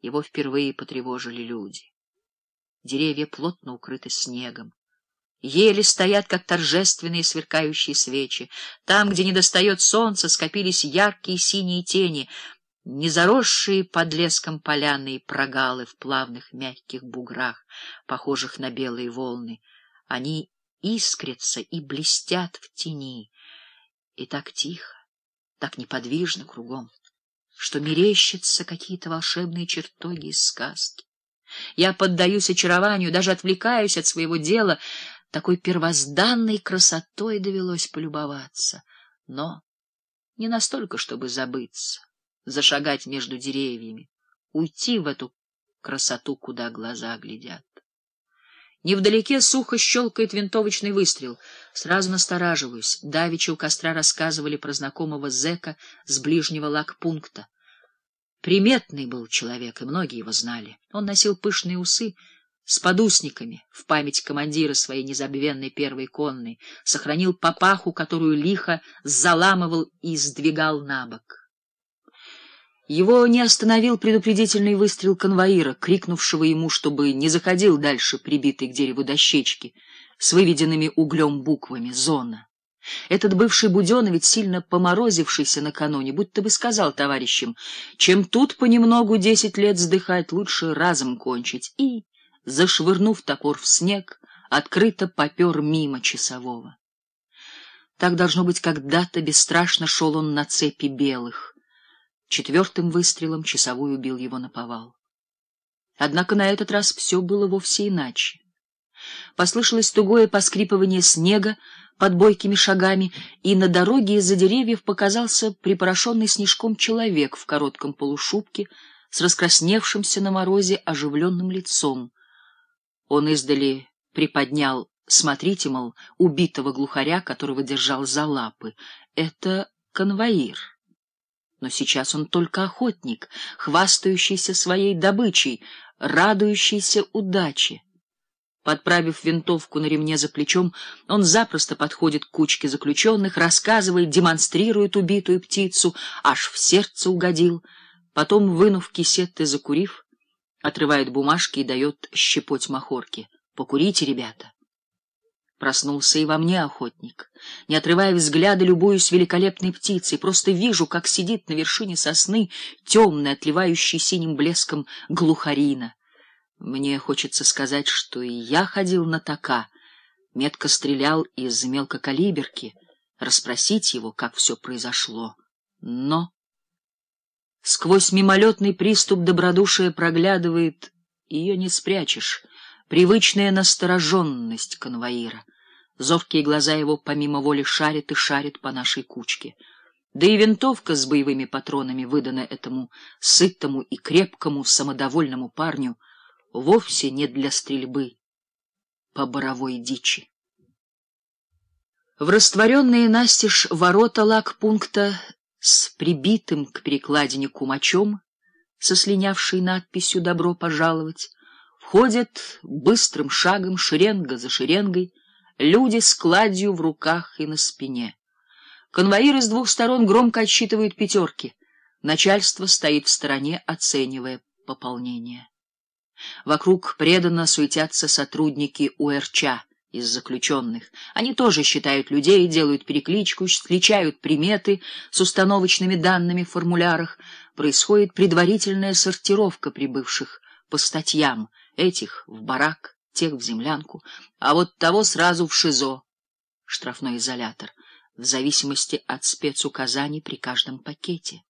Его впервые потревожили люди. Деревья плотно укрыты снегом. Ели стоят, как торжественные сверкающие свечи. Там, где недостает солнца, скопились яркие синие тени, незаросшие под леском поляны и прогалы в плавных мягких буграх, похожих на белые волны. Они искрятся и блестят в тени. И так тихо, так неподвижно кругом, что мерещатся какие-то волшебные чертоги из сказки. Я поддаюсь очарованию, даже отвлекаюсь от своего дела, такой первозданной красотой довелось полюбоваться, но не настолько, чтобы забыться, зашагать между деревьями, уйти в эту красоту, куда глаза глядят. Невдалеке сухо щелкает винтовочный выстрел. Сразу настораживаюсь. Давичи у костра рассказывали про знакомого зэка с ближнего лагпункта. Приметный был человек, и многие его знали. Он носил пышные усы с подусниками в память командира своей незабвенной первой конной, сохранил папаху, которую лихо заламывал и сдвигал на бок. Его не остановил предупредительный выстрел конвоира, крикнувшего ему, чтобы не заходил дальше прибитой к дереву дощечки с выведенными углем буквами «Зона». Этот бывший буденовец, сильно поморозившийся накануне, будто бы сказал товарищам, чем тут понемногу десять лет вздыхать, лучше разом кончить, и, зашвырнув топор в снег, открыто попер мимо часового. Так, должно быть, когда-то бесстрашно шел он на цепи белых — Четвертым выстрелом часовой убил его наповал. Однако на этот раз все было вовсе иначе. Послышалось тугое поскрипывание снега под бойкими шагами, и на дороге из-за деревьев показался припорошенный снежком человек в коротком полушубке с раскрасневшимся на морозе оживленным лицом. Он издали приподнял, смотрите, мол, убитого глухаря, которого держал за лапы. Это конвоир. Но сейчас он только охотник, хвастающийся своей добычей, радующийся удаче. Подправив винтовку на ремне за плечом, он запросто подходит к кучке заключенных, рассказывает, демонстрирует убитую птицу, аж в сердце угодил. Потом, вынув кисет и закурив, отрывает бумажки и дает щепоть махорки. «Покурите, ребята!» Проснулся и во мне охотник. Не отрывая взгляда, любуюсь великолепной птицей, просто вижу, как сидит на вершине сосны темная, отливающая синим блеском глухарина. Мне хочется сказать, что и я ходил на така, метко стрелял из мелкокалиберки, расспросить его, как все произошло. Но сквозь мимолетный приступ добродушия проглядывает, ее не спрячешь, привычная настороженность конвоира. Зоркие глаза его помимо воли шарят и шарят по нашей кучке. Да и винтовка с боевыми патронами, выданная этому сытому и крепкому самодовольному парню, вовсе не для стрельбы по боровой дичи. В растворенные настежь ворота лагпункта с прибитым к перекладине кумачом, со слинявшей надписью «Добро пожаловать», входят быстрым шагом, шеренга за шеренгой, люди с кладью в руках и на спине. Конвоиры с двух сторон громко отсчитывают пятерки. Начальство стоит в стороне, оценивая пополнение. Вокруг преданно суетятся сотрудники УРЧА из заключенных. Они тоже считают людей, делают перекличку, сличают приметы с установочными данными в формулярах. Происходит предварительная сортировка прибывших по статьям, этих в барак, тех в землянку, а вот того сразу в ШИЗО, штрафной изолятор, в зависимости от спецуказаний при каждом пакете.